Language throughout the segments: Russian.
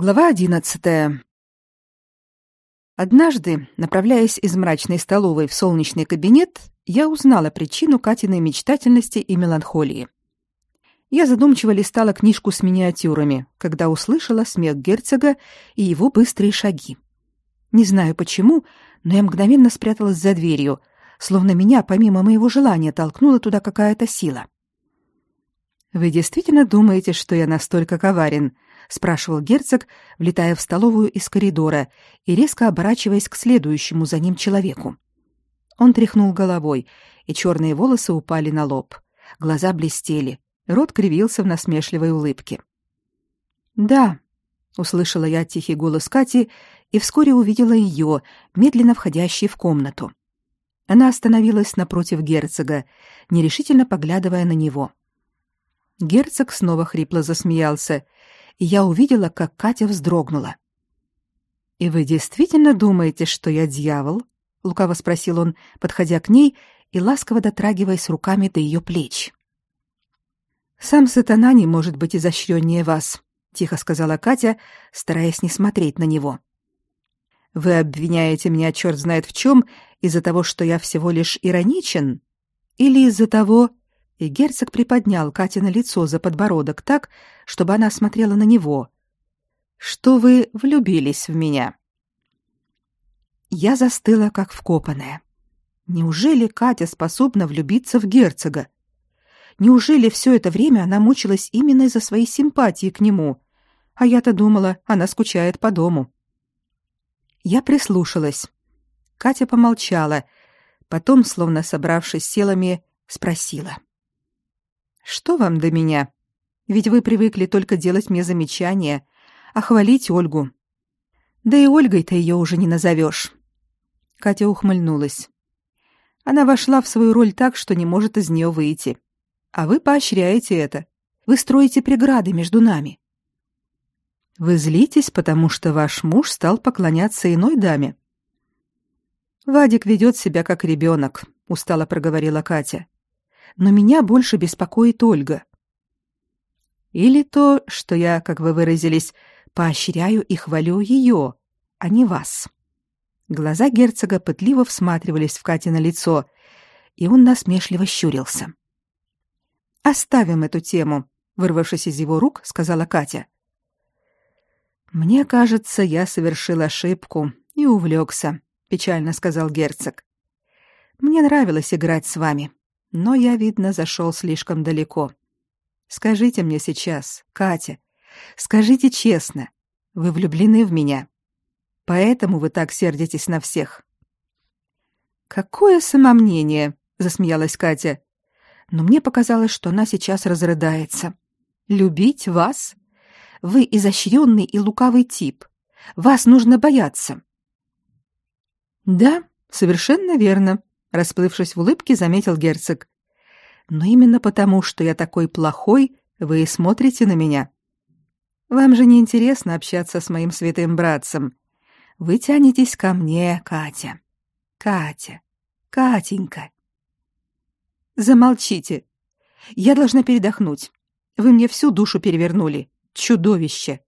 Глава одиннадцатая. Однажды, направляясь из мрачной столовой в солнечный кабинет, я узнала причину Катиной мечтательности и меланхолии. Я задумчиво листала книжку с миниатюрами, когда услышала смех герцога и его быстрые шаги. Не знаю почему, но я мгновенно спряталась за дверью, словно меня, помимо моего желания, толкнула туда какая-то сила. Вы действительно думаете, что я настолько коварен? Спрашивал герцог, влетая в столовую из коридора и резко оборачиваясь к следующему за ним человеку. Он тряхнул головой, и черные волосы упали на лоб. Глаза блестели, рот кривился в насмешливой улыбке. "Да", услышала я тихий голос Кати и вскоре увидела ее, медленно входящей в комнату. Она остановилась напротив герцога, нерешительно поглядывая на него. Герцог снова хрипло засмеялся, и я увидела, как Катя вздрогнула. «И вы действительно думаете, что я дьявол?» — лукаво спросил он, подходя к ней и ласково дотрагиваясь руками до ее плеч. «Сам сатана не может быть изощреннее вас», — тихо сказала Катя, стараясь не смотреть на него. «Вы обвиняете меня черт знает в чем из-за того, что я всего лишь ироничен? Или из-за того, и герцог приподнял Катя лицо за подбородок так, чтобы она смотрела на него. Что вы влюбились в меня? Я застыла как вкопанная. Неужели Катя способна влюбиться в герцога? Неужели все это время она мучилась именно из-за своей симпатии к нему? А я-то думала, она скучает по дому. Я прислушалась. Катя помолчала, потом, словно собравшись силами, спросила: что вам до меня? Ведь вы привыкли только делать мне замечания, а хвалить Ольгу. Да и Ольгой-то ее уже не назовешь. Катя ухмыльнулась. Она вошла в свою роль так, что не может из нее выйти. А вы поощряете это. Вы строите преграды между нами. Вы злитесь, потому что ваш муж стал поклоняться иной даме. Вадик ведет себя как ребенок, устало проговорила Катя но меня больше беспокоит Ольга. Или то, что я, как вы выразились, поощряю и хвалю ее, а не вас. Глаза герцога пытливо всматривались в Катино лицо, и он насмешливо щурился. Оставим эту тему, вырвавшись из его рук, сказала Катя. Мне кажется, я совершил ошибку и увлекся», — печально сказал герцог. Мне нравилось играть с вами но я, видно, зашел слишком далеко. Скажите мне сейчас, Катя, скажите честно, вы влюблены в меня? Поэтому вы так сердитесь на всех. Какое самомнение, засмеялась Катя. Но мне показалось, что она сейчас разрыдается. Любить вас? Вы изощренный и лукавый тип. Вас нужно бояться. Да, совершенно верно, расплывшись в улыбке, заметил герцог. Но именно потому, что я такой плохой, вы и смотрите на меня. Вам же не интересно общаться с моим святым братцем. Вы тянетесь ко мне, Катя. Катя. Катенька. Замолчите. Я должна передохнуть. Вы мне всю душу перевернули. Чудовище.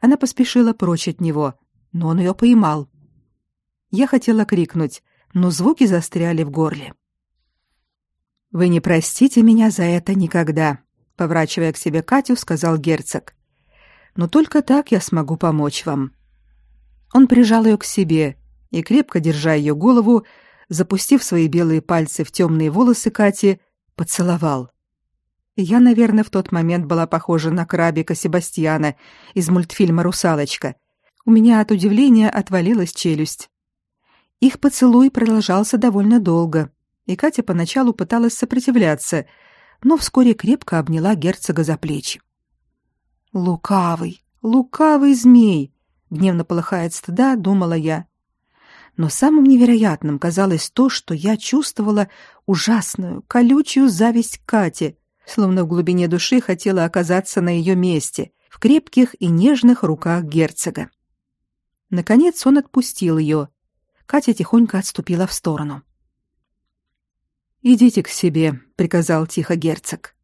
Она поспешила прочь от него, но он ее поймал. Я хотела крикнуть: но звуки застряли в горле. Вы не простите меня за это никогда, поворачивая к себе Катю, сказал герцог. Но только так я смогу помочь вам. Он прижал ее к себе и крепко держа ее голову, запустив свои белые пальцы в темные волосы Кати, поцеловал. Я, наверное, в тот момент была похожа на крабика Себастьяна из мультфильма Русалочка. У меня от удивления отвалилась челюсть. Их поцелуй продолжался довольно долго, и Катя поначалу пыталась сопротивляться, но вскоре крепко обняла герцога за плечи. Лукавый, лукавый змей, гневно полыхает стыда, думала я. Но самым невероятным казалось то, что я чувствовала ужасную, колючую зависть к Кате, словно в глубине души хотела оказаться на ее месте, в крепких и нежных руках герцога. Наконец он отпустил ее, Катя тихонько отступила в сторону. Идите к себе, приказал тихо герцог.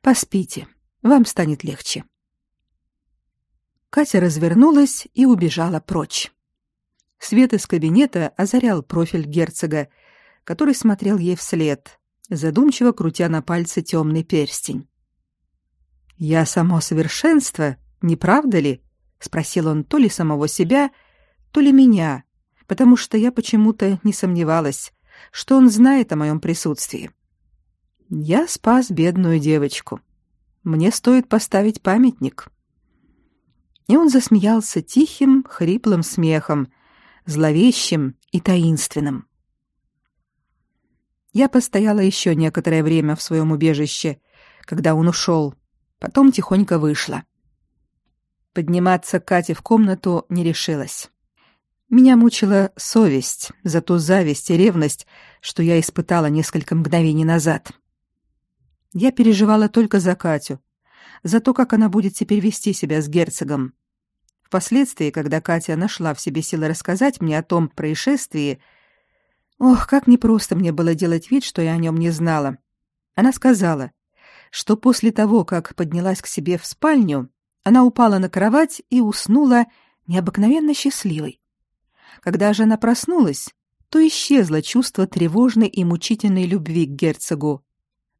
Поспите, вам станет легче. Катя развернулась и убежала прочь. Свет из кабинета озарял профиль герцога, который смотрел ей вслед, задумчиво крутя на пальце темный перстень. «Я само совершенство, не правда ли?» — спросил он то ли самого себя, то ли меня, потому что я почему-то не сомневалась, что он знает о моем присутствии. Я спас бедную девочку. Мне стоит поставить памятник. И он засмеялся тихим, хриплым смехом, зловещим и таинственным. Я постояла еще некоторое время в своем убежище, когда он ушел, потом тихонько вышла. Подниматься к Кате в комнату не решилась. Меня мучила совесть за ту зависть и ревность, что я испытала несколько мгновений назад. Я переживала только за Катю, за то, как она будет теперь вести себя с герцогом. Впоследствии, когда Катя нашла в себе силы рассказать мне о том происшествии, ох, как непросто мне было делать вид, что я о нем не знала. Она сказала, что после того, как поднялась к себе в спальню, она упала на кровать и уснула необыкновенно счастливой. Когда же она проснулась, то исчезло чувство тревожной и мучительной любви к герцогу.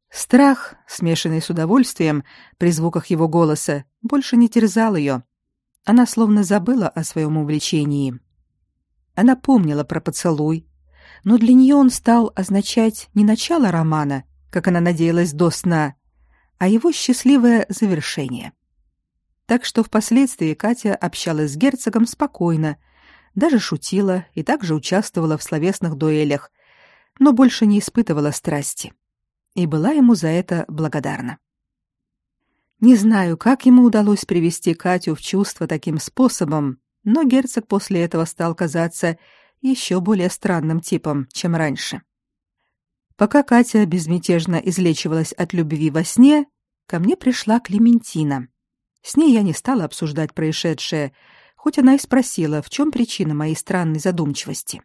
Страх, смешанный с удовольствием при звуках его голоса, больше не терзал ее. Она словно забыла о своем увлечении. Она помнила про поцелуй, но для нее он стал означать не начало романа, как она надеялась до сна, а его счастливое завершение. Так что впоследствии Катя общалась с герцогом спокойно, даже шутила и также участвовала в словесных дуэлях, но больше не испытывала страсти. И была ему за это благодарна. Не знаю, как ему удалось привести Катю в чувство таким способом, но герцог после этого стал казаться еще более странным типом, чем раньше. Пока Катя безмятежно излечивалась от любви во сне, ко мне пришла Клементина. С ней я не стала обсуждать происшедшее, хоть она и спросила, в чем причина моей странной задумчивости.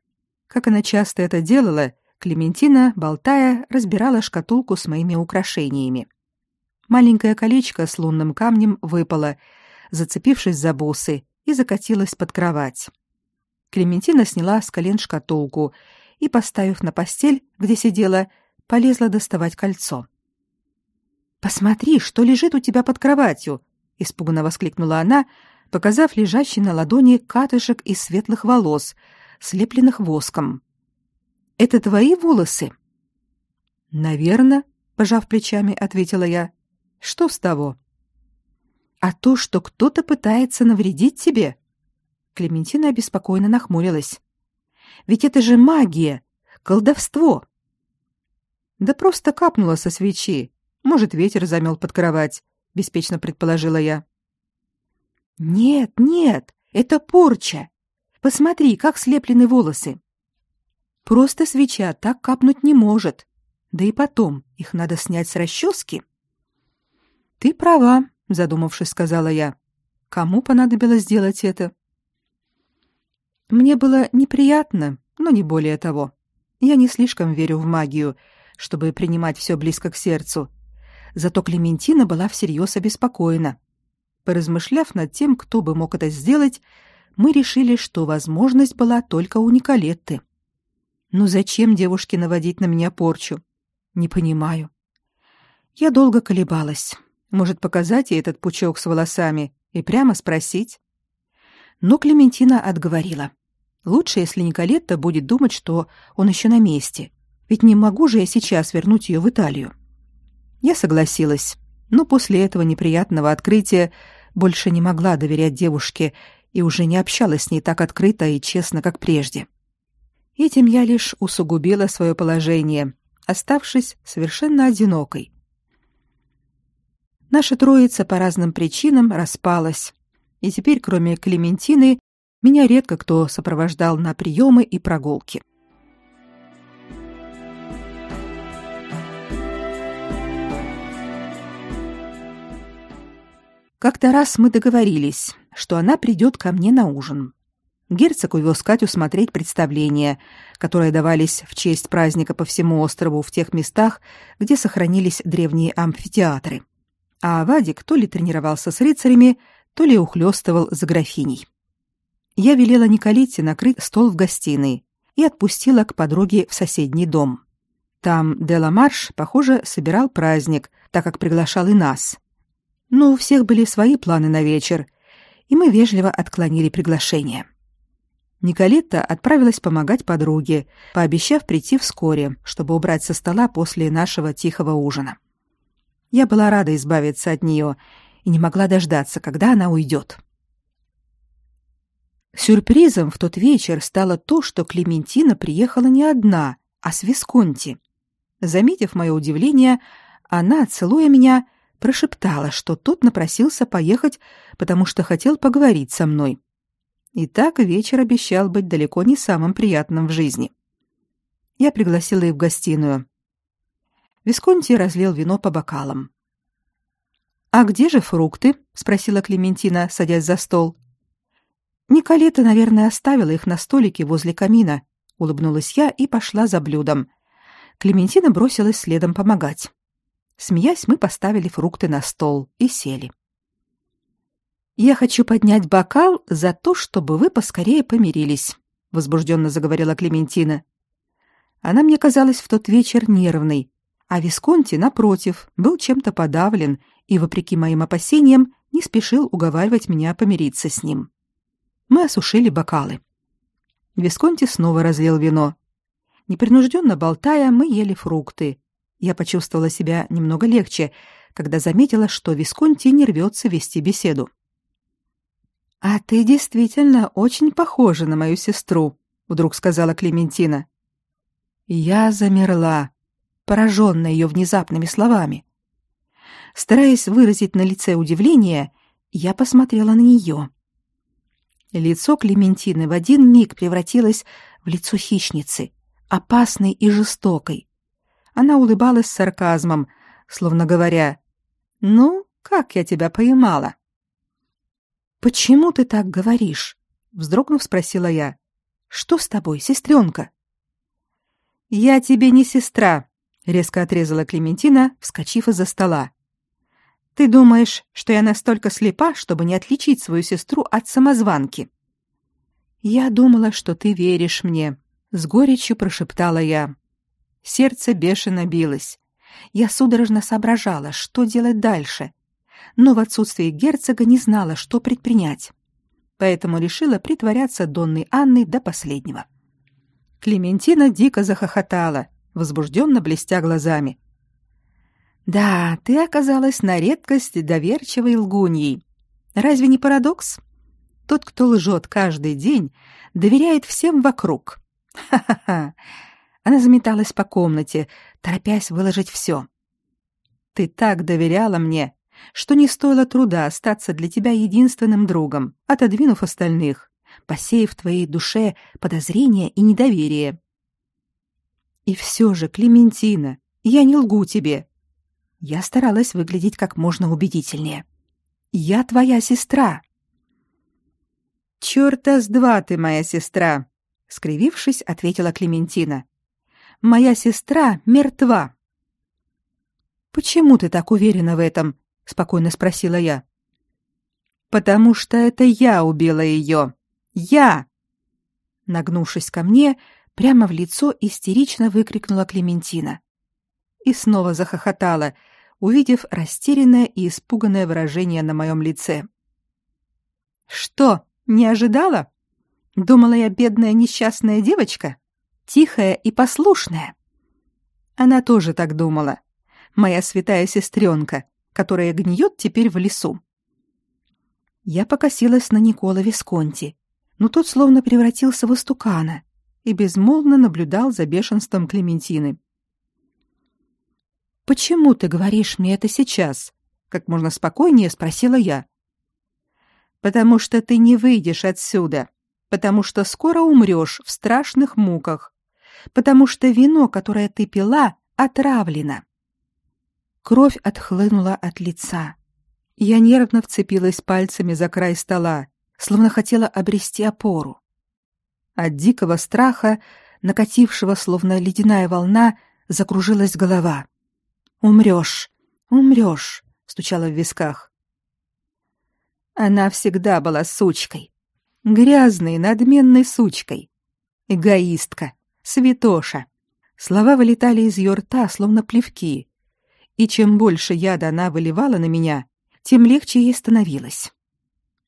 Как она часто это делала, Клементина, болтая, разбирала шкатулку с моими украшениями. Маленькое колечко с лунным камнем выпало, зацепившись за бусы, и закатилось под кровать. Клементина сняла с колен шкатулку и, поставив на постель, где сидела, полезла доставать кольцо. «Посмотри, что лежит у тебя под кроватью!» — испуганно воскликнула она, показав лежащий на ладони катышек из светлых волос, слепленных воском. «Это твои волосы?» «Наверно», — пожав плечами, ответила я. «Что с того?» «А то, что кто-то пытается навредить тебе?» Клементина обеспокоенно нахмурилась. «Ведь это же магия, колдовство!» «Да просто капнула со свечи. Может, ветер замел под кровать», — беспечно предположила я. Нет, нет, это порча. Посмотри, как слеплены волосы. Просто свеча так капнуть не может. Да и потом, их надо снять с расчески. Ты права, задумавшись, сказала я. Кому понадобилось сделать это? Мне было неприятно, но не более того. Я не слишком верю в магию, чтобы принимать все близко к сердцу. Зато Клементина была всерьез обеспокоена. Поразмышляв над тем, кто бы мог это сделать, мы решили, что возможность была только у Николетты. Но зачем девушке наводить на меня порчу? Не понимаю. Я долго колебалась. Может, показать ей этот пучок с волосами и прямо спросить? Но Клементина отговорила. Лучше, если Николетта будет думать, что он еще на месте. Ведь не могу же я сейчас вернуть ее в Италию. Я согласилась но после этого неприятного открытия больше не могла доверять девушке и уже не общалась с ней так открыто и честно, как прежде. Этим я лишь усугубила свое положение, оставшись совершенно одинокой. Наша троица по разным причинам распалась, и теперь, кроме Клементины, меня редко кто сопровождал на приемы и прогулки. Как-то раз мы договорились, что она придет ко мне на ужин. Герцог увез Катю смотреть представления, которые давались в честь праздника по всему острову в тех местах, где сохранились древние амфитеатры. А Вадик то ли тренировался с рыцарями, то ли ухлёстывал за графиней. Я велела Николите накрыть стол в гостиной и отпустила к подруге в соседний дом. Там Деламарш, похоже, собирал праздник, так как приглашал и нас. Но у всех были свои планы на вечер, и мы вежливо отклонили приглашение. Николетта отправилась помогать подруге, пообещав прийти вскоре, чтобы убрать со стола после нашего тихого ужина. Я была рада избавиться от нее и не могла дождаться, когда она уйдет. Сюрпризом в тот вечер стало то, что Клементина приехала не одна, а с Висконти. Заметив мое удивление, она, целуя меня, прошептала, что тот напросился поехать, потому что хотел поговорить со мной. И так вечер обещал быть далеко не самым приятным в жизни. Я пригласила их в гостиную. Висконти разлил вино по бокалам. «А где же фрукты?» — спросила Клементина, садясь за стол. «Николета, наверное, оставила их на столике возле камина», — улыбнулась я и пошла за блюдом. Клементина бросилась следом помогать. Смеясь, мы поставили фрукты на стол и сели. Я хочу поднять бокал за то, чтобы вы поскорее помирились, возбужденно заговорила Клементина. Она мне казалась в тот вечер нервной, а Висконти напротив был чем-то подавлен и вопреки моим опасениям не спешил уговаривать меня помириться с ним. Мы осушили бокалы. Висконти снова разлил вино. Непринужденно болтая, мы ели фрукты. Я почувствовала себя немного легче, когда заметила, что Висконти не рвется вести беседу. А ты действительно очень похожа на мою сестру, вдруг сказала Клементина. Я замерла, пораженная ее внезапными словами. Стараясь выразить на лице удивление, я посмотрела на нее. Лицо Клементины в один миг превратилось в лицо хищницы, опасной и жестокой. Она улыбалась с сарказмом, словно говоря: "Ну, как я тебя поймала?" Почему ты так говоришь? вздрогнув, спросила я. Что с тобой, сестренка?» Я тебе не сестра, резко отрезала Клементина, вскочив из-за стола. Ты думаешь, что я настолько слепа, чтобы не отличить свою сестру от самозванки? Я думала, что ты веришь мне, с горечью прошептала я. Сердце бешено билось. Я судорожно соображала, что делать дальше но в отсутствие герцога не знала, что предпринять. Поэтому решила притворяться Донной Анной до последнего. Клементина дико захохотала, возбужденно блестя глазами. «Да, ты оказалась на редкость доверчивой лгуньей. Разве не парадокс? Тот, кто лжет каждый день, доверяет всем вокруг. Ха-ха-ха!» Она заметалась по комнате, торопясь выложить все. «Ты так доверяла мне, что не стоило труда остаться для тебя единственным другом, отодвинув остальных, посеяв в твоей душе подозрения и недоверие. И все же, Клементина, я не лгу тебе. Я старалась выглядеть как можно убедительнее. Я твоя сестра. Чёрта с два ты моя сестра, скривившись, ответила Клементина. Моя сестра мертва. Почему ты так уверена в этом? спокойно спросила я. Потому что это я убила ее. Я. Нагнувшись ко мне, прямо в лицо истерично выкрикнула Клементина. И снова захохотала, увидев растерянное и испуганное выражение на моем лице. Что, не ожидала? Думала я бедная несчастная девочка, тихая и послушная. Она тоже так думала. Моя святая сестренка, которая гниет теперь в лесу. Я покосилась на Никола Висконти, но тот словно превратился в истукана и безмолвно наблюдал за бешенством Клементины. «Почему ты говоришь мне это сейчас?» — как можно спокойнее спросила я. «Потому что ты не выйдешь отсюда, потому что скоро умрешь в страшных муках, потому что вино, которое ты пила, отравлено». Кровь отхлынула от лица. Я нервно вцепилась пальцами за край стола, словно хотела обрести опору. От дикого страха, накатившего словно ледяная волна, закружилась голова. «Умрешь! Умрешь!» — стучала в висках. Она всегда была сучкой. Грязной, надменной сучкой. Эгоистка, святоша. Слова вылетали из ее рта, словно плевки. И чем больше яда она выливала на меня, тем легче ей становилось.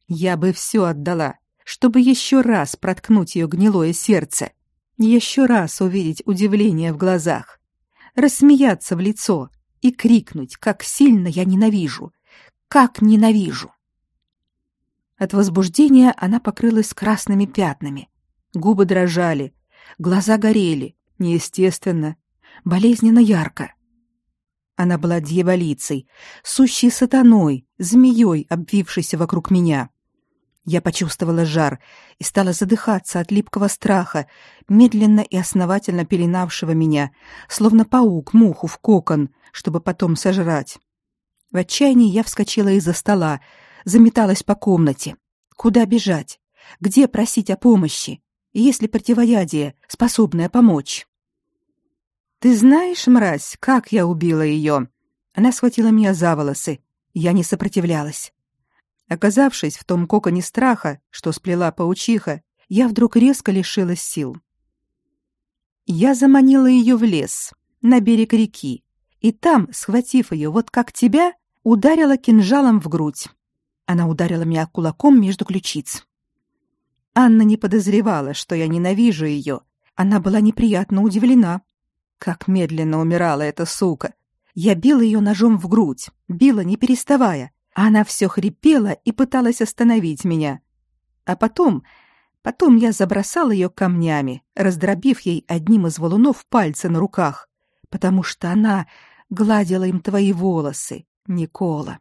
Я бы все отдала, чтобы еще раз проткнуть ее гнилое сердце, еще раз увидеть удивление в глазах, рассмеяться в лицо и крикнуть, как сильно я ненавижу, как ненавижу. От возбуждения она покрылась красными пятнами, губы дрожали, глаза горели, неестественно, болезненно ярко. Она была дьяволицей, сущей сатаной, змеей, обвившейся вокруг меня. Я почувствовала жар и стала задыхаться от липкого страха, медленно и основательно пеленавшего меня, словно паук муху в кокон, чтобы потом сожрать. В отчаянии я вскочила из-за стола, заметалась по комнате. Куда бежать? Где просить о помощи? Есть ли противоядие, способное помочь? Ты знаешь, мразь, как я убила ее?» Она схватила меня за волосы. Я не сопротивлялась. Оказавшись в том коконе страха, что сплела паучиха, я вдруг резко лишилась сил. Я заманила ее в лес, на берег реки, и там, схватив ее вот как тебя, ударила кинжалом в грудь. Она ударила меня кулаком между ключиц. Анна не подозревала, что я ненавижу ее. Она была неприятно удивлена. Как медленно умирала эта сука. Я била ее ножом в грудь, била не переставая, она все хрипела и пыталась остановить меня. А потом, потом я забросал ее камнями, раздробив ей одним из валунов пальцы на руках, потому что она гладила им твои волосы, Никола.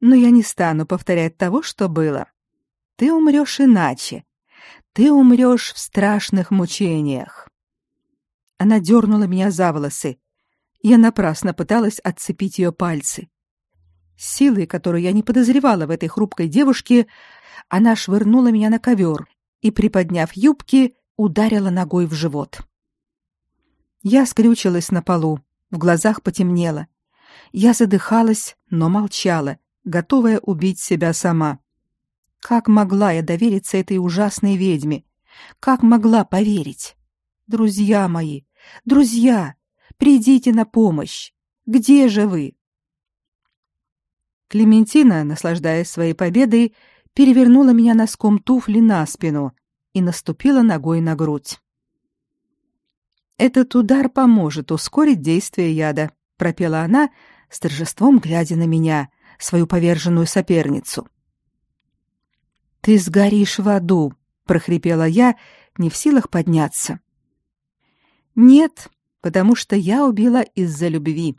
Но я не стану повторять того, что было. Ты умрешь иначе. Ты умрешь в страшных мучениях. Она дернула меня за волосы. Я напрасно пыталась отцепить ее пальцы. силой, которую я не подозревала в этой хрупкой девушке, она швырнула меня на ковер и, приподняв юбки, ударила ногой в живот. Я скрючилась на полу, в глазах потемнело. Я задыхалась, но молчала, готовая убить себя сама. Как могла я довериться этой ужасной ведьме? Как могла поверить? Друзья мои, друзья, придите на помощь. Где же вы? Клементина, наслаждаясь своей победой, перевернула меня носком туфли на спину и наступила ногой на грудь. Этот удар поможет ускорить действие яда, пропела она, с торжеством глядя на меня, свою поверженную соперницу. Ты сгоришь в аду, прохрипела я, не в силах подняться. Нет, потому что я убила из-за любви.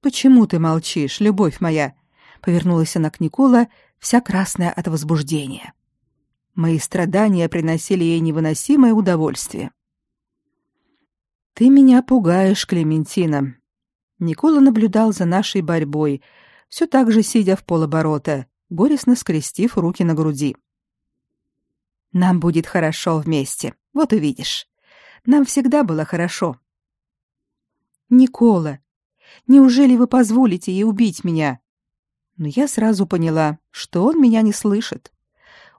Почему ты молчишь, любовь моя? Повернулась она к Никола, вся красная от возбуждения. Мои страдания приносили ей невыносимое удовольствие. Ты меня пугаешь, Клементина. Никола наблюдал за нашей борьбой, все так же сидя в полоборота, горестно скрестив руки на груди. Нам будет хорошо вместе. Вот увидишь. Нам всегда было хорошо. Никола, неужели вы позволите ей убить меня? Но я сразу поняла, что он меня не слышит.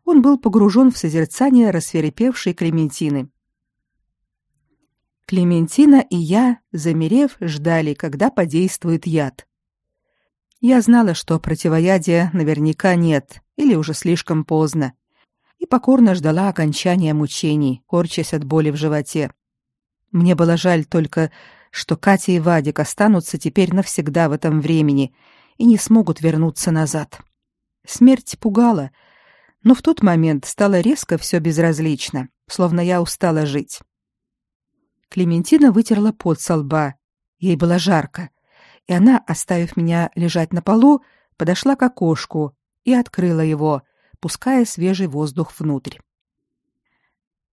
Он был погружен в созерцание рассверепевшей Клементины. Клементина и я, замерев, ждали, когда подействует яд. Я знала, что противоядия наверняка нет или уже слишком поздно, и покорно ждала окончания мучений, корчась от боли в животе. Мне было жаль только, что Катя и Вадик останутся теперь навсегда в этом времени и не смогут вернуться назад. Смерть пугала, но в тот момент стало резко все безразлично, словно я устала жить. Клементина вытерла пот со лба. Ей было жарко, и она, оставив меня лежать на полу, подошла к окошку и открыла его, пуская свежий воздух внутрь.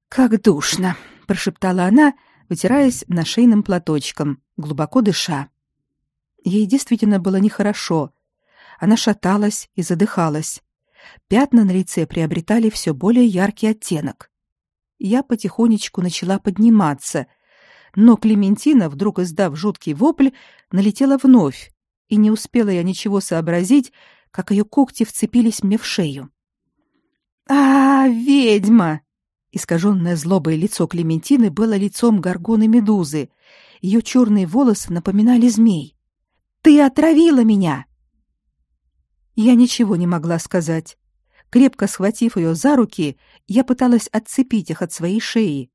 «Как душно!» — прошептала она, вытираясь нашейным платочком, глубоко дыша. Ей действительно было нехорошо. Она шаталась и задыхалась. Пятна на лице приобретали все более яркий оттенок. Я потихонечку начала подниматься — но Клементина, вдруг издав жуткий вопль, налетела вновь, и не успела я ничего сообразить, как ее когти вцепились мне в шею. А, ведьма! Искаженное злобой лицо Клементины было лицом горгоны Медузы. Ее черные волосы напоминали змей. Ты отравила меня. Я ничего не могла сказать. Крепко схватив ее за руки, я пыталась отцепить их от своей шеи.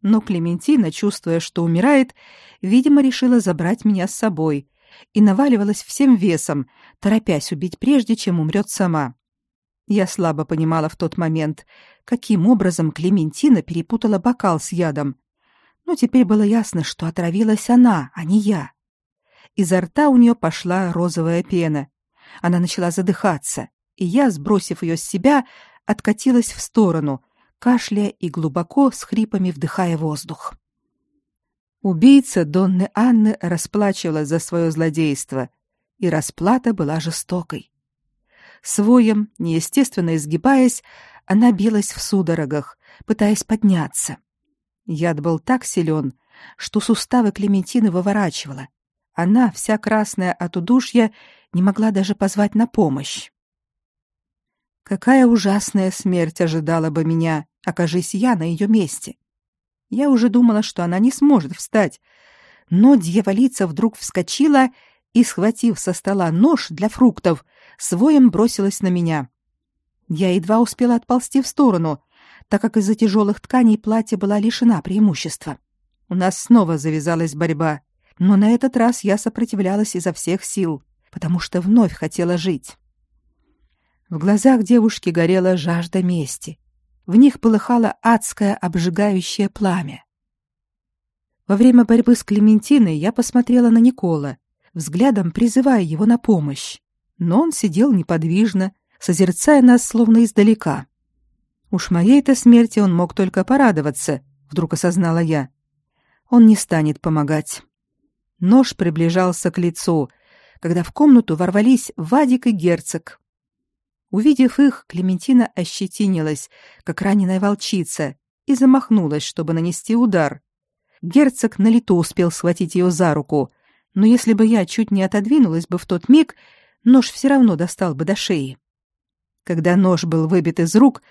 Но Клементина, чувствуя, что умирает, видимо, решила забрать меня с собой и наваливалась всем весом, торопясь убить прежде, чем умрет сама. Я слабо понимала в тот момент, каким образом Клементина перепутала бокал с ядом. Но теперь было ясно, что отравилась она, а не я. Изо рта у нее пошла розовая пена. Она начала задыхаться, и я, сбросив ее с себя, откатилась в сторону, кашляя и глубоко с хрипами вдыхая воздух. Убийца Донны Анны расплачивалась за свое злодейство, и расплата была жестокой. Своем, неестественно изгибаясь, она билась в судорогах, пытаясь подняться. Яд был так силен, что суставы Клементины выворачивала. Она, вся красная от удушья, не могла даже позвать на помощь. Какая ужасная смерть ожидала бы меня, окажись я на ее месте. Я уже думала, что она не сможет встать, но дьяволица вдруг вскочила и, схватив со стола нож для фруктов, своем бросилась на меня. Я едва успела отползти в сторону, так как из-за тяжелых тканей платье была лишена преимущества. У нас снова завязалась борьба, но на этот раз я сопротивлялась изо всех сил, потому что вновь хотела жить. В глазах девушки горела жажда мести. В них полыхало адское обжигающее пламя. Во время борьбы с Клементиной я посмотрела на Никола, взглядом призывая его на помощь, но он сидел неподвижно, созерцая нас словно издалека. Уж моей-то смерти он мог только порадоваться, вдруг осознала я. Он не станет помогать. Нож приближался к лицу, когда в комнату ворвались Вадик и Герцог. Увидев их, Клементина ощетинилась, как раненая волчица, и замахнулась, чтобы нанести удар. Герцог на лету успел схватить ее за руку, но если бы я чуть не отодвинулась бы в тот миг, нож все равно достал бы до шеи. Когда нож был выбит из рук,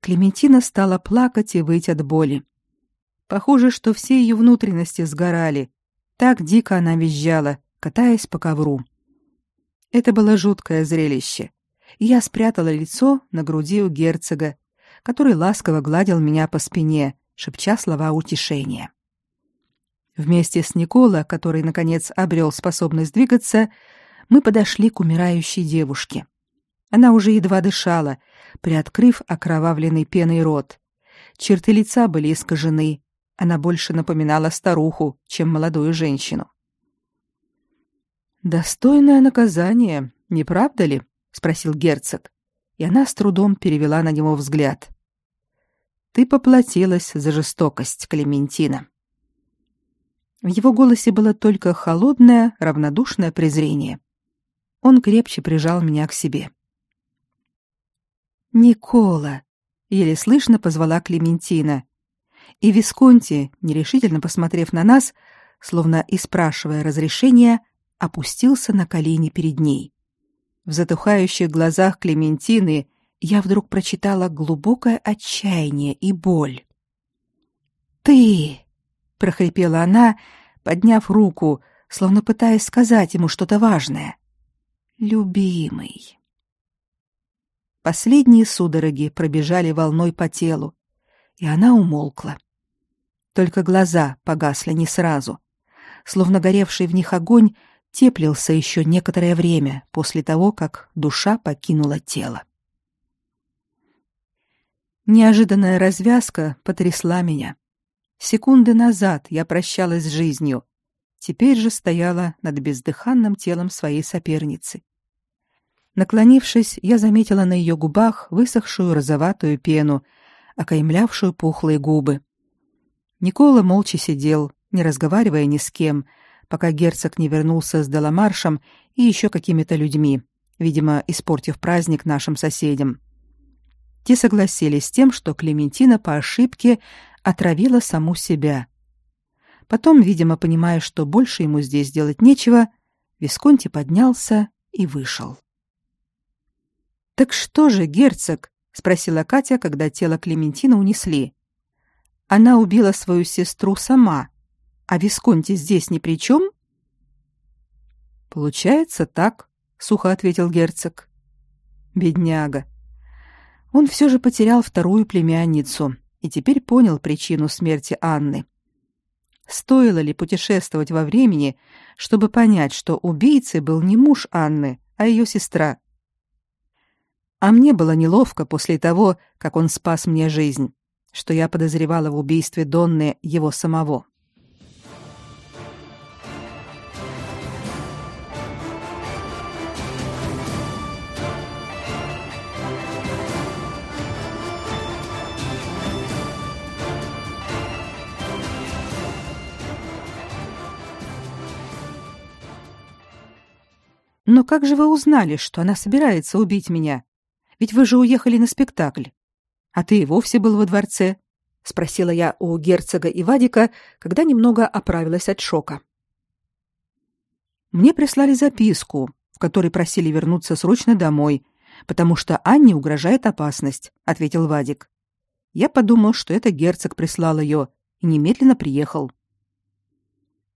Клементина стала плакать и выть от боли. Похоже, что все ее внутренности сгорали. Так дико она визжала, катаясь по ковру. Это было жуткое зрелище я спрятала лицо на груди у герцога, который ласково гладил меня по спине, шепча слова утешения. Вместе с Никола, который наконец обрел способность двигаться, мы подошли к умирающей девушке. Она уже едва дышала, приоткрыв окровавленный пеной рот. Черты лица были искажены. Она больше напоминала старуху, чем молодую женщину. Достойное наказание, не правда ли? спросил герцог, и она с трудом перевела на него взгляд. Ты поплатилась за жестокость, Клементина. В его голосе было только холодное, равнодушное презрение. Он крепче прижал меня к себе. Никола, еле слышно позвала Клементина. И Висконти, нерешительно посмотрев на нас, словно и спрашивая разрешения, опустился на колени перед ней. В затухающих глазах Клементины я вдруг прочитала глубокое отчаяние и боль. «Ты!» — прохрипела она, подняв руку, словно пытаясь сказать ему что-то важное. «Любимый!» Последние судороги пробежали волной по телу, и она умолкла. Только глаза погасли не сразу, словно горевший в них огонь теплился еще некоторое время после того, как душа покинула тело. Неожиданная развязка потрясла меня. Секунды назад я прощалась с жизнью, теперь же стояла над бездыханным телом своей соперницы. Наклонившись, я заметила на ее губах высохшую розоватую пену, окаймлявшую пухлые губы. Никола молча сидел, не разговаривая ни с кем, пока герцог не вернулся с Деламаршем и еще какими-то людьми, видимо, испортив праздник нашим соседям. Те согласились с тем, что Клементина по ошибке отравила саму себя. Потом, видимо, понимая, что больше ему здесь делать нечего, Висконти поднялся и вышел. Так что же, герцог? спросила Катя, когда тело Клементина унесли. Она убила свою сестру сама, а Висконти здесь ни при чем? Получается так, сухо ответил герцог. Бедняга. Он все же потерял вторую племянницу и теперь понял причину смерти Анны. Стоило ли путешествовать во времени, чтобы понять, что убийцей был не муж Анны, а ее сестра? А мне было неловко после того, как он спас мне жизнь, что я подозревала в убийстве Донны его самого. Но как же вы узнали, что она собирается убить меня? Ведь вы же уехали на спектакль. А ты и вовсе был во дворце, спросила я у герцога и Вадика, когда немного оправилась от шока. Мне прислали записку, в которой просили вернуться срочно домой, потому что Анне угрожает опасность, ответил Вадик. Я подумал, что это герцог прислал ее, и немедленно приехал.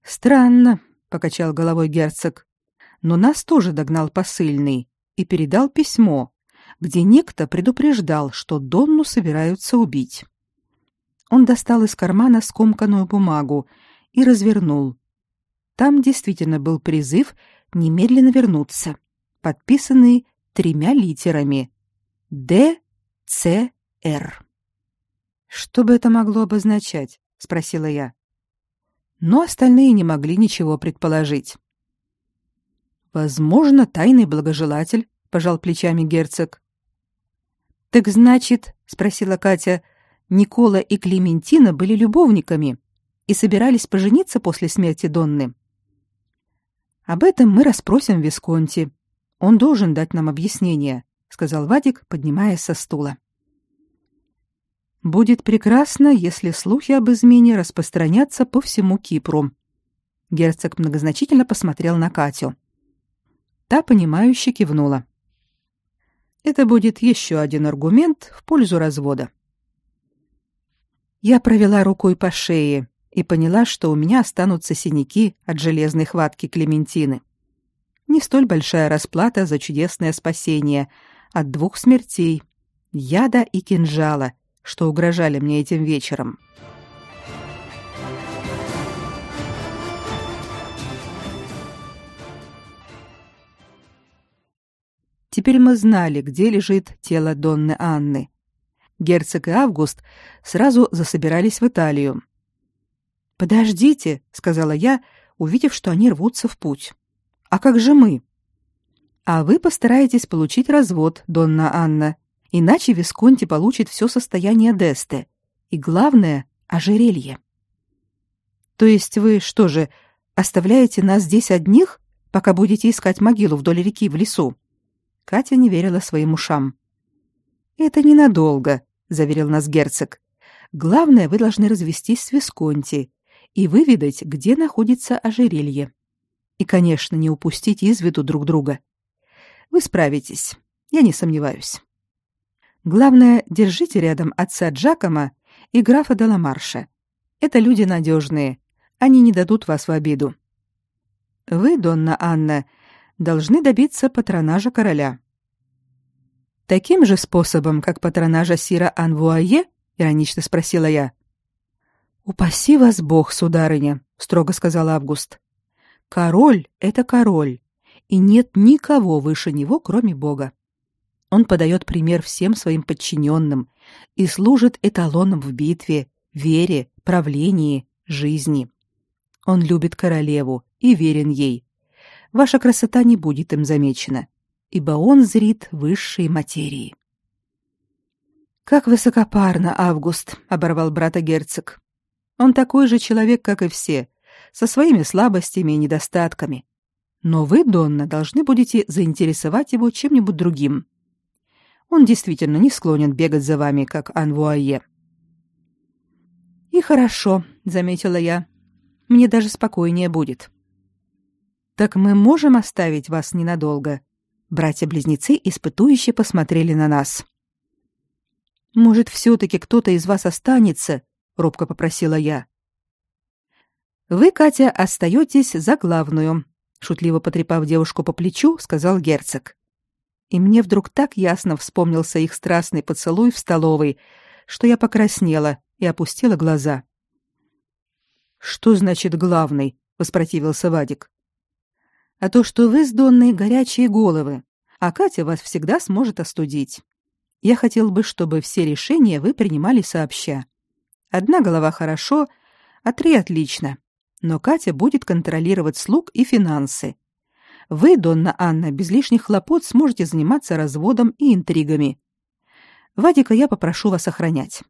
Странно, покачал головой герцог но нас тоже догнал посыльный и передал письмо, где некто предупреждал, что Донну собираются убить. Он достал из кармана скомканную бумагу и развернул. Там действительно был призыв немедленно вернуться, подписанный тремя литерами Д Ц Р. Что бы это могло обозначать, спросила я. Но остальные не могли ничего предположить. Возможно, тайный благожелатель, пожал плечами герцог. Так значит, спросила Катя, Никола и Клементина были любовниками и собирались пожениться после смерти Донны. Об этом мы расспросим Висконти. Он должен дать нам объяснение, сказал Вадик, поднимаясь со стула. Будет прекрасно, если слухи об измене распространятся по всему Кипру. Герцог многозначительно посмотрел на Катю. Та понимающе кивнула. Это будет еще один аргумент в пользу развода. Я провела рукой по шее и поняла, что у меня останутся синяки от железной хватки Клементины. Не столь большая расплата за чудесное спасение от двух смертей, яда и кинжала, что угрожали мне этим вечером. Теперь мы знали, где лежит тело Донны Анны. Герцог и Август сразу засобирались в Италию. «Подождите», — сказала я, увидев, что они рвутся в путь. «А как же мы?» «А вы постараетесь получить развод, Донна Анна, иначе Висконти получит все состояние Десте. И главное — ожерелье». «То есть вы что же, оставляете нас здесь одних, пока будете искать могилу вдоль реки в лесу?» Катя не верила своим ушам. Это ненадолго, заверил нас герцог. Главное, вы должны развестись с Висконти и выведать, где находится ожерелье. И, конечно, не упустить из виду друг друга. Вы справитесь, я не сомневаюсь. Главное, держите рядом отца Джакома и графа Деламарша. Это люди надежные, они не дадут вас в обиду. Вы, Донна Анна, должны добиться патронажа короля. Таким же способом, как патронажа сира Анвуае? иронично спросила я. Упаси вас Бог, сударыня, строго сказал Август. Король это король, и нет никого выше него, кроме Бога. Он подает пример всем своим подчиненным и служит эталоном в битве, вере, правлении, жизни. Он любит королеву и верен ей, ваша красота не будет им замечена, ибо он зрит высшей материи. Как высокопарно, Август, оборвал брата герцог. Он такой же человек, как и все, со своими слабостями и недостатками. Но вы, Донна, должны будете заинтересовать его чем-нибудь другим. Он действительно не склонен бегать за вами, как Анвуае. И хорошо, заметила я. Мне даже спокойнее будет. Так мы можем оставить вас ненадолго, Братья-близнецы испытующе посмотрели на нас. Может, все таки кто-то из вас останется, робко попросила я. Вы, Катя, остаетесь за главную, шутливо потрепав девушку по плечу, сказал герцог. И мне вдруг так ясно вспомнился их страстный поцелуй в столовой, что я покраснела и опустила глаза. Что значит главный? воспротивился Вадик. А то, что вы с Донной горячие головы, а Катя вас всегда сможет остудить. Я хотел бы, чтобы все решения вы принимали сообща. Одна голова хорошо, а три отлично но Катя будет контролировать слуг и финансы. Вы, Донна Анна, без лишних хлопот сможете заниматься разводом и интригами. Вадика я попрошу вас охранять.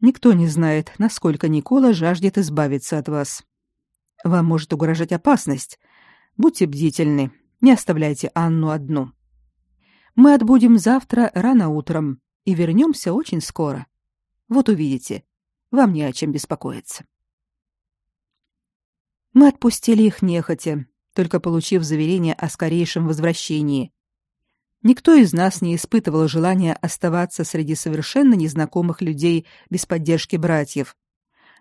Никто не знает, насколько Никола жаждет избавиться от вас. Вам может угрожать опасность. Будьте бдительны, не оставляйте Анну одну. Мы отбудем завтра рано утром и вернемся очень скоро. Вот увидите, вам не о чем беспокоиться. Мы отпустили их нехотя, только получив заверение о скорейшем возвращении. Никто из нас не испытывал желания оставаться среди совершенно незнакомых людей без поддержки братьев.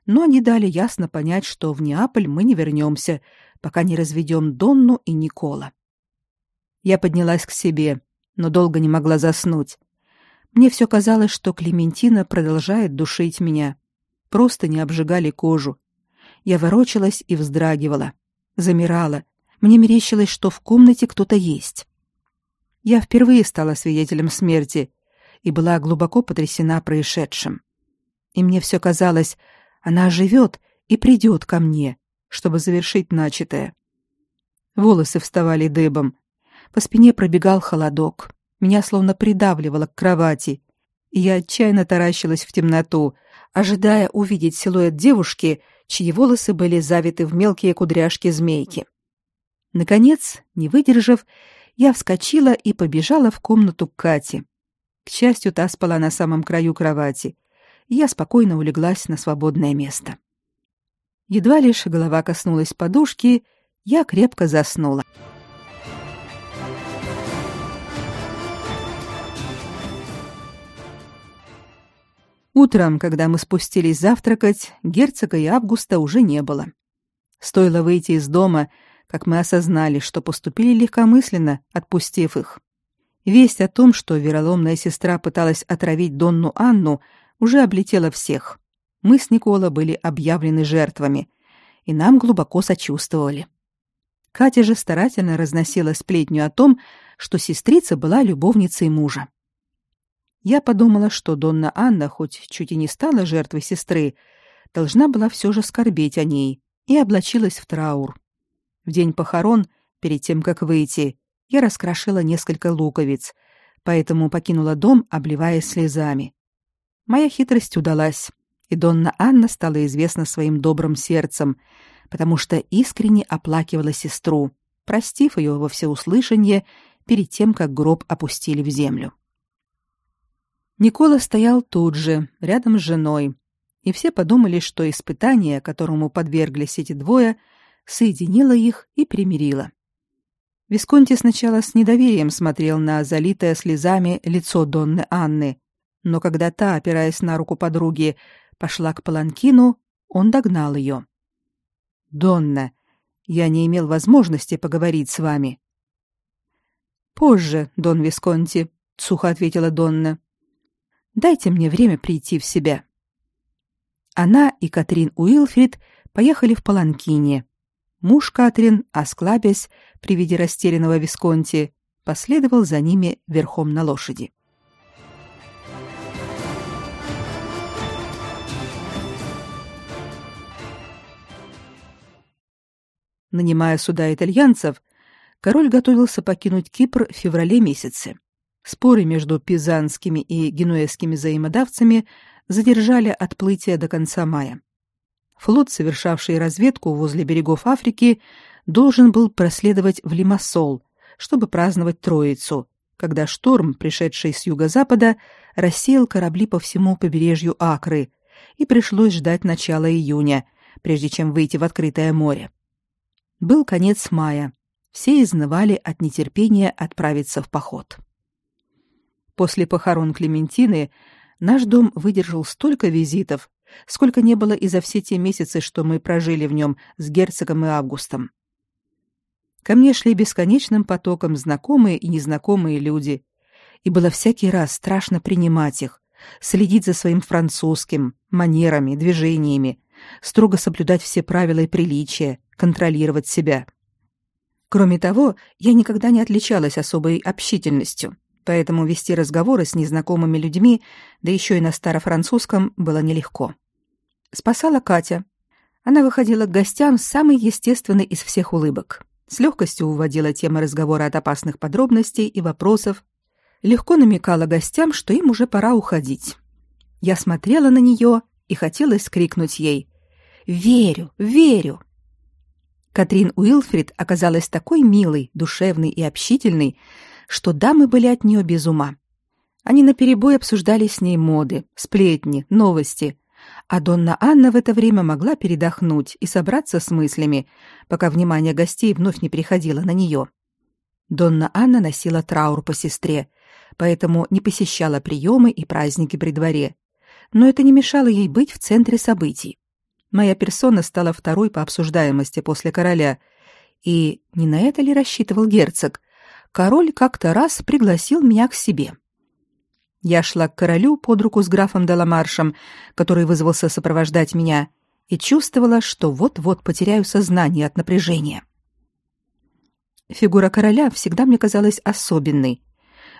Но они дали ясно понять, что в Неаполь мы не вернемся, пока не разведем Донну и Никола. Я поднялась к себе, но долго не могла заснуть. Мне все казалось, что Клементина продолжает душить меня. Просто не обжигали кожу, я ворочалась и вздрагивала, замирала. Мне мерещилось, что в комнате кто-то есть. Я впервые стала свидетелем смерти и была глубоко потрясена происшедшим. И мне все казалось, она живет и придет ко мне, чтобы завершить начатое. Волосы вставали дыбом, по спине пробегал холодок, меня словно придавливало к кровати, и я отчаянно таращилась в темноту, ожидая увидеть силуэт девушки, чьи волосы были завиты в мелкие кудряшки змейки. Наконец, не выдержав, я вскочила и побежала в комнату к Кате. К счастью, та спала на самом краю кровати, я спокойно улеглась на свободное место. Едва лишь голова коснулась подушки, я крепко заснула. Утром, когда мы спустились завтракать, герцога и Августа уже не было. Стоило выйти из дома, как мы осознали, что поступили легкомысленно, отпустив их. Весть о том, что вероломная сестра пыталась отравить Донну Анну, уже облетела всех. Мы с Никола были объявлены жертвами, и нам глубоко сочувствовали. Катя же старательно разносила сплетню о том, что сестрица была любовницей мужа. Я подумала, что Донна Анна, хоть чуть и не стала жертвой сестры, должна была все же скорбеть о ней, и облачилась в траур. В день похорон, перед тем, как выйти, я раскрошила несколько луковиц, поэтому покинула дом, обливаясь слезами. Моя хитрость удалась, и Донна Анна стала известна своим добрым сердцем, потому что искренне оплакивала сестру, простив ее во всеуслышание перед тем, как гроб опустили в землю. Никола стоял тут же, рядом с женой, и все подумали, что испытание, которому подверглись эти двое, соединило их и примирило. Висконти сначала с недоверием смотрел на залитое слезами лицо Донны Анны, но когда та, опираясь на руку подруги, пошла к паланкину, он догнал ее. «Донна, я не имел возможности поговорить с вами». «Позже, Дон Висконти», — сухо ответила Донна. Дайте мне время прийти в себя. Она и Катрин Уилфрид поехали в Паланкине. Муж Катрин, осклабясь при виде растерянного Висконти, последовал за ними верхом на лошади. Нанимая суда итальянцев, король готовился покинуть Кипр в феврале месяце. Споры между пизанскими и генуэзскими взаимодавцами задержали отплытие до конца мая. Флот, совершавший разведку возле берегов Африки, должен был проследовать в Лимассол, чтобы праздновать Троицу, когда шторм, пришедший с юго-запада, рассеял корабли по всему побережью Акры, и пришлось ждать начала июня, прежде чем выйти в открытое море. Был конец мая. все изнывали от нетерпения отправиться в поход. После похорон Клементины наш дом выдержал столько визитов, сколько не было и за все те месяцы, что мы прожили в нем с герцогом и Августом. Ко мне шли бесконечным потоком знакомые и незнакомые люди, и было всякий раз страшно принимать их, следить за своим французским, манерами, движениями, строго соблюдать все правила и приличия, контролировать себя. Кроме того, я никогда не отличалась особой общительностью, поэтому вести разговоры с незнакомыми людьми, да еще и на старофранцузском, было нелегко. Спасала Катя. Она выходила к гостям с самой естественной из всех улыбок, с легкостью уводила темы разговора от опасных подробностей и вопросов, легко намекала гостям, что им уже пора уходить. Я смотрела на нее и хотелось крикнуть ей «Верю, верю!». Катрин Уилфрид оказалась такой милой, душевной и общительной, что дамы были от нее без ума. Они наперебой обсуждали с ней моды, сплетни, новости, а Донна Анна в это время могла передохнуть и собраться с мыслями, пока внимание гостей вновь не приходило на нее. Донна Анна носила траур по сестре, поэтому не посещала приемы и праздники при дворе. Но это не мешало ей быть в центре событий. Моя персона стала второй по обсуждаемости после короля. И не на это ли рассчитывал герцог? Король как-то раз пригласил меня к себе. Я шла к королю под руку с графом Деламаршем, который вызвался сопровождать меня, и чувствовала, что вот-вот потеряю сознание от напряжения. Фигура короля всегда мне казалась особенной,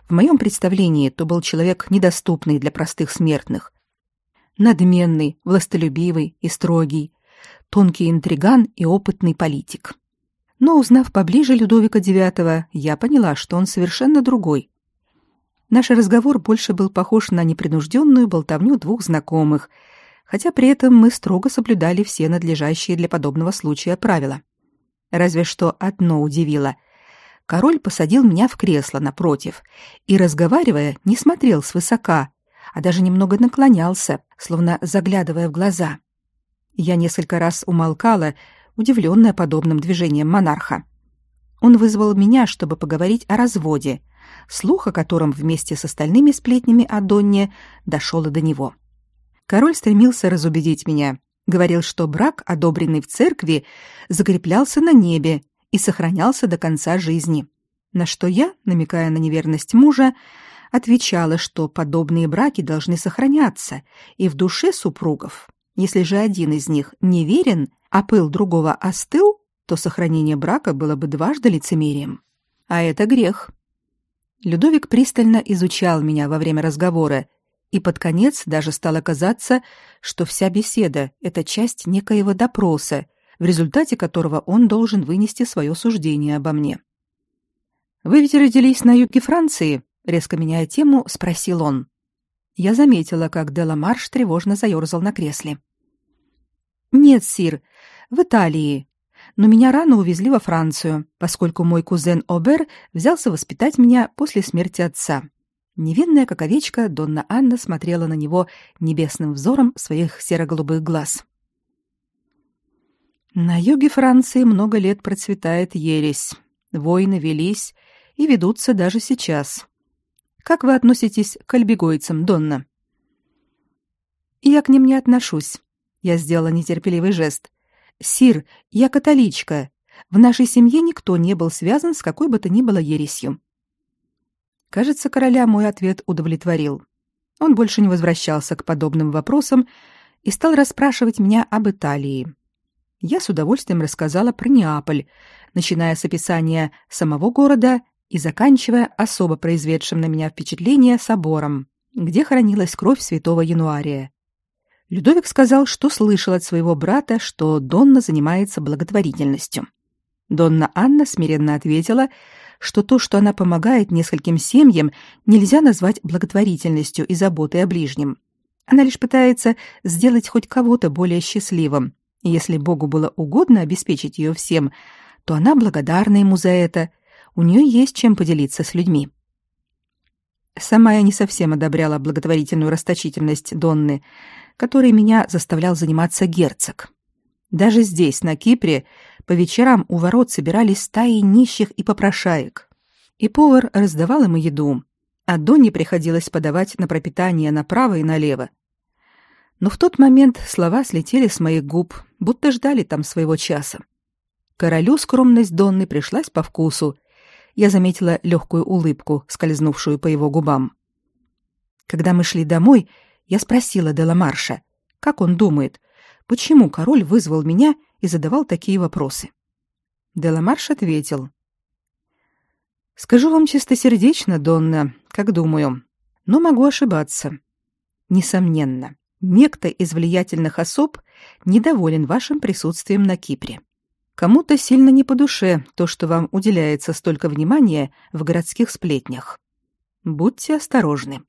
в моем представлении то был человек недоступный для простых смертных. Надменный, властолюбивый и строгий, тонкий интриган и опытный политик. Но узнав поближе Людовика IX, я поняла, что он совершенно другой. Наш разговор больше был похож на непринужденную болтовню двух знакомых, хотя при этом мы строго соблюдали все надлежащие для подобного случая правила. Разве что одно удивило — король посадил меня в кресло напротив и, разговаривая, не смотрел свысока, а даже немного наклонялся, словно заглядывая в глаза. Я несколько раз умолкала, удивленная подобным движением монарха. Он вызвал меня, чтобы поговорить о разводе, слух о котором вместе с остальными сплетнями о Донне дошел и до него. Король стремился разубедить меня, говорил, что брак, одобренный в церкви, закреплялся на небе и сохранялся до конца жизни. На что я, намекая на неверность мужа, отвечала, что подобные браки должны сохраняться и в душе супругов. Если же один из них неверен, а пыл другого остыл, то сохранение брака было бы дважды лицемерием. А это грех. Людовик пристально изучал меня во время разговора, и под конец даже стало казаться, что вся беседа — это часть некоего допроса, в результате которого он должен вынести свое суждение обо мне. «Вы ведь родились на юге Франции?» — резко меняя тему, спросил он. Я заметила, как Деламарш тревожно заерзал на кресле. «Нет, сир, в Италии. Но меня рано увезли во Францию, поскольку мой кузен Обер взялся воспитать меня после смерти отца». Невинная, как овечка, Донна Анна смотрела на него небесным взором своих серо-голубых глаз. На юге Франции много лет процветает ересь. Войны велись и ведутся даже сейчас. Как вы относитесь к альбегойцам, Донна? Я к ним не отношусь. Я сделала нетерпеливый жест. Сир, я католичка. В нашей семье никто не был связан с какой бы то ни было ересью. Кажется, короля мой ответ удовлетворил. Он больше не возвращался к подобным вопросам и стал расспрашивать меня об Италии я с удовольствием рассказала про Неаполь, начиная с описания самого города и заканчивая особо произведшим на меня впечатление собором, где хранилась кровь святого Януария. Людовик сказал, что слышал от своего брата, что Донна занимается благотворительностью. Донна Анна смиренно ответила, что то, что она помогает нескольким семьям, нельзя назвать благотворительностью и заботой о ближнем. Она лишь пытается сделать хоть кого-то более счастливым, и если Богу было угодно обеспечить ее всем, то она благодарна ему за это. У нее есть чем поделиться с людьми. Сама я не совсем одобряла благотворительную расточительность Донны, которой меня заставлял заниматься герцог. Даже здесь, на Кипре, По вечерам у ворот собирались стаи нищих и попрошаек, и повар раздавал им еду, а Донне приходилось подавать на пропитание направо и налево. Но в тот момент слова слетели с моих губ, будто ждали там своего часа. Королю скромность Донны пришлась по вкусу. Я заметила легкую улыбку, скользнувшую по его губам. Когда мы шли домой, я спросила Деламарша, как он думает, почему король вызвал меня и задавал такие вопросы. Деламарш ответил. «Скажу вам чистосердечно, Донна, как думаю, но могу ошибаться. Несомненно, некто из влиятельных особ недоволен вашим присутствием на Кипре. Кому-то сильно не по душе то, что вам уделяется столько внимания в городских сплетнях. Будьте осторожны».